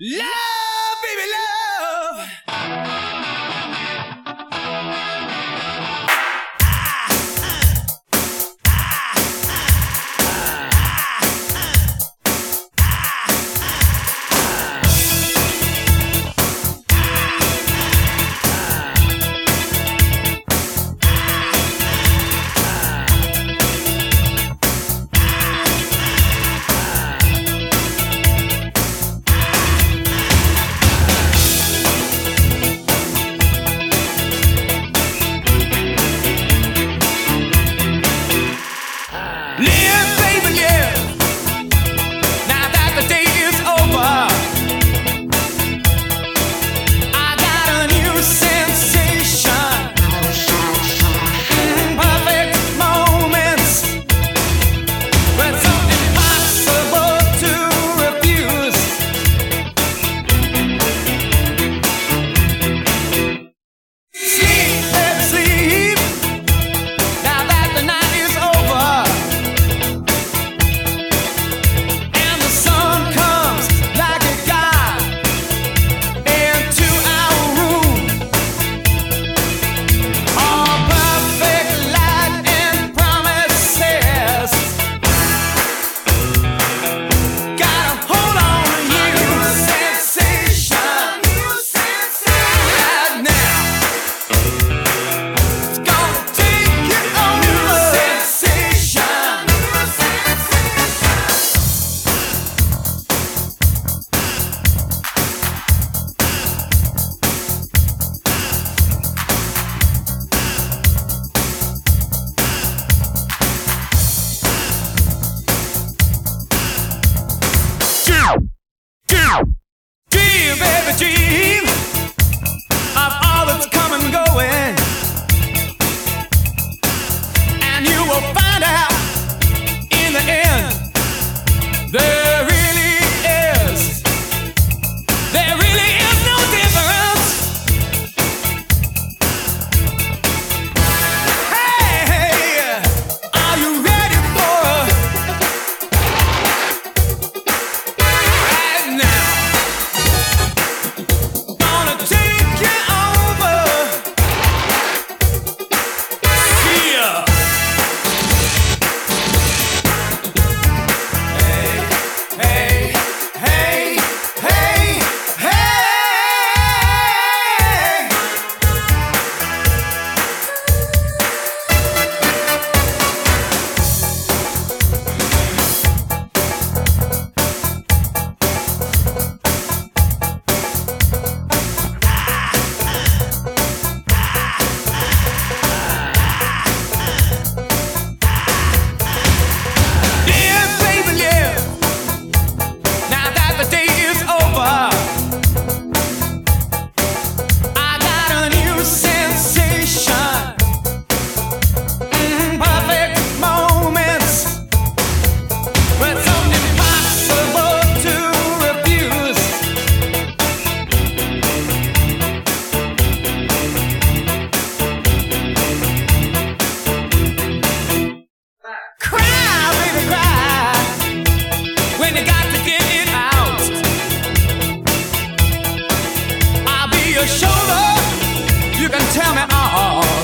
Love, Dream, baby, dream tell me all.